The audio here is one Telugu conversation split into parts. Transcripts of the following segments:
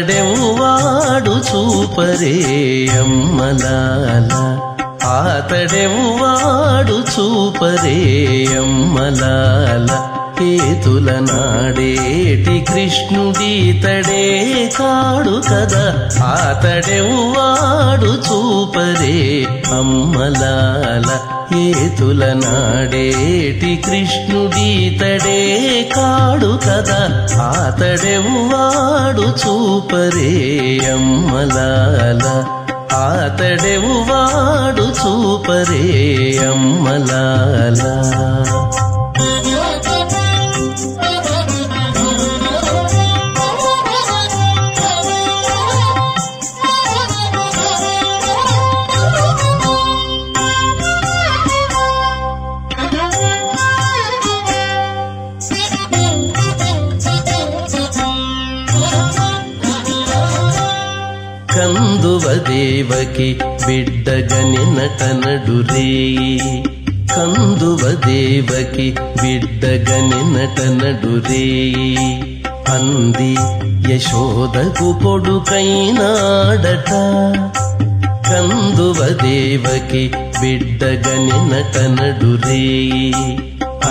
ఆతడెవ్వాడు చూపరే అమ్మలాలా. ఆతడెవ్వాడు చూపరేయమ్మలాల కేతుల నాడేటి కృష్ణుడీతడే కాడు కదా. ఆతడెవ్వాడు చూపరే అమ్మలాల ఏతుల నాడేటి కృష్ణుడీతడే కాడు కదా. ఆతడెవ్వాడు చూపరే అమ్మలాల ఆతడెవ్వాడు చూపరే అమ్మలాల. కందువ దేవకి బిడ్డగని నటనడురే కందువ దేవకి బిడ్డగని నటనడురే అంది యశోదకు కొడుకైనాడట కందువ దేవకి బిడ్డగని నటనడురే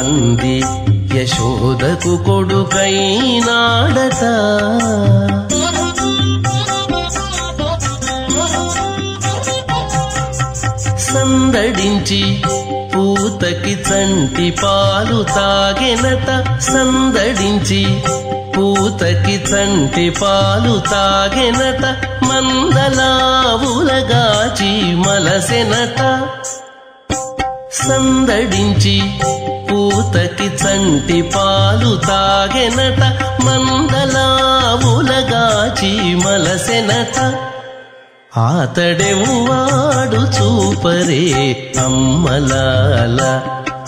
అంది యశోదకు కొడుకైనాడట సందడించి పూతకి చంటి పాలు తాగెనట సందడించి పూతకి చంటి పాలు తాగెనట మందలావులగాచి మలసెనట సందడించి పూతకి చంటి పాలు తాగెనట మందలావులగాచి మలసెనట ఆతడెవ్వాడు చూపరే అమ్మలాల.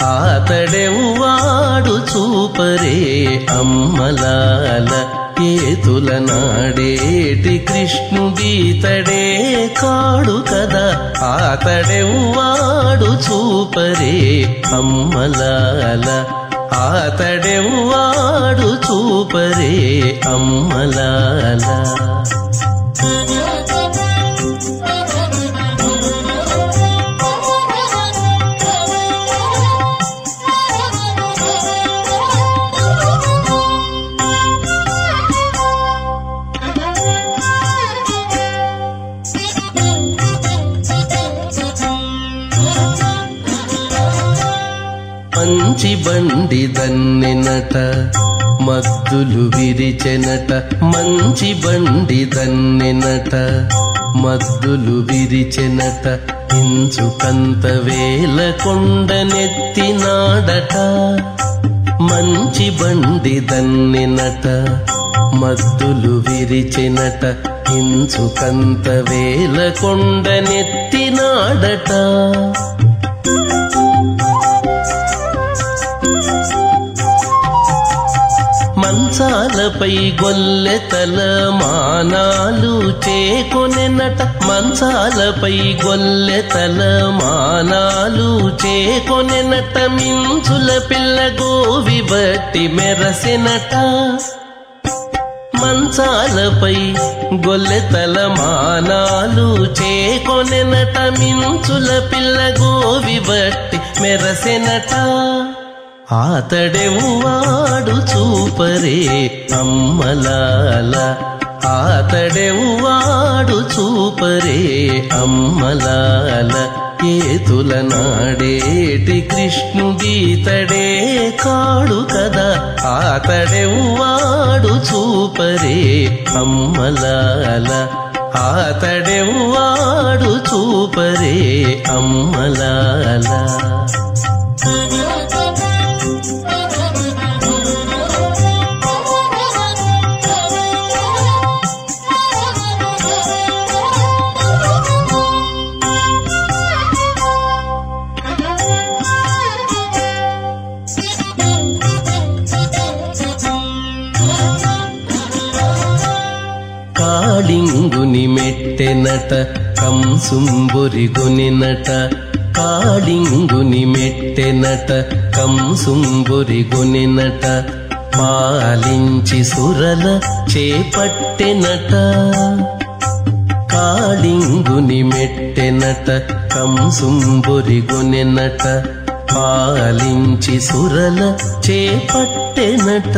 ఆతడెవ్వాడు చూపరే అమ్మలాల. ఏతుల నాడేటి కృష్ణుడీతడే కాడు కదా. ఆతడెవ్వాడు చూపరే అమ్మలాల. ఆతడెవ్వాడు చూపరే అమ్మలాల. మంచి బండి దన్నెనట మద్దులు విరిచెనట మంచి బండి దన్నెనట మద్దులు విరిచెనట ఇంచుకంత వేల కొండనెత్తినాడట మంచి బండి దన్నెనట మద్దులు విరిచెనట ఇంచుకంత వేల కొండనెత్తినాడట పై గొల్లెతల మానాలు చేకొనెనట. మంచాలపై గొల్లెతల మానాలు చేకొనెనట. మించుల పిల్ల గోవి బట్టి మెరసినట. మంచాలపై గొల్లెతల మానాలు చేకొనెనట. మించుల పిల్ల గోవి బట్టి మెరసినట. ఆతడెవ్వాడు చూపరే అమ్మలాల. ఆతడెవ్వాడు చూపరే అమ్మలాల. ఏతుల నాడేటి కృష్ణుడీతడే కాడు కదా. ఆతడెవ్వాడు చూపరే అమ్మలాల. ఆతడెవ్వాడు చూపరే అమ్మలాల. కాళింగుని మెట్టెనట కంసుంబురిగొనినట. కాళింగుని మెట్టెనట కంసుంబురిగొనినట. పాలించి సురల చేపట్టెనట. కాళింగుని మెట్టెనట కంసుంబురిగొనెనట. పాలించి సురల చేపట్టెనట.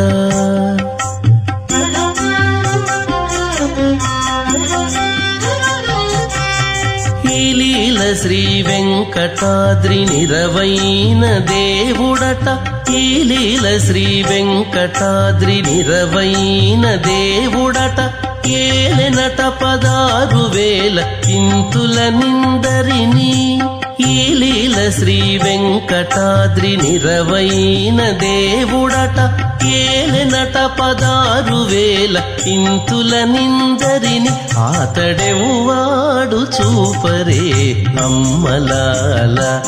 శ్రీ వెంకటాద్రి నిరవైన దేవుడట. ఈ లీల శ్రీ వెంకటాద్రి నిరవైన దేవుడట. ఏలెనట పదారు వేల ఇంతుల నిందరిని ఈ లీల శ్రీ వెంకటాద్రి నిరవైన దేవుడట. ఏలెనట పదారు వేల ఇంతుల నిందరిని ఆతడెవు చూపరే అమ్మలాల.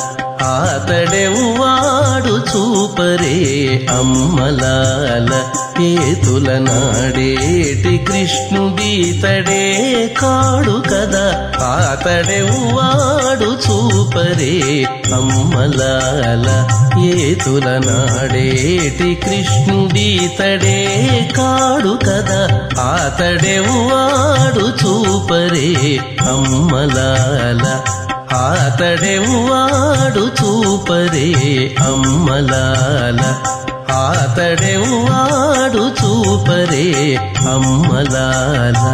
ఆతడెవు వాడు చూపరే అమ్మలాల ఏతుల నాడేటి కృష్ణుడీతడే కాడు కదా. ఆతడెవు వాడు చూపరే అమ్మలాల ఏతుల నాడేటి కృష్ణుడీతడే కాడు కదా. ఆతడెవు వాడు చూపరే అమ్మలాల ఆతడెవు వాడు చూపరే అమ్మలాల. ఆతడెవు వాడు చూపరే అమ్మలాలా.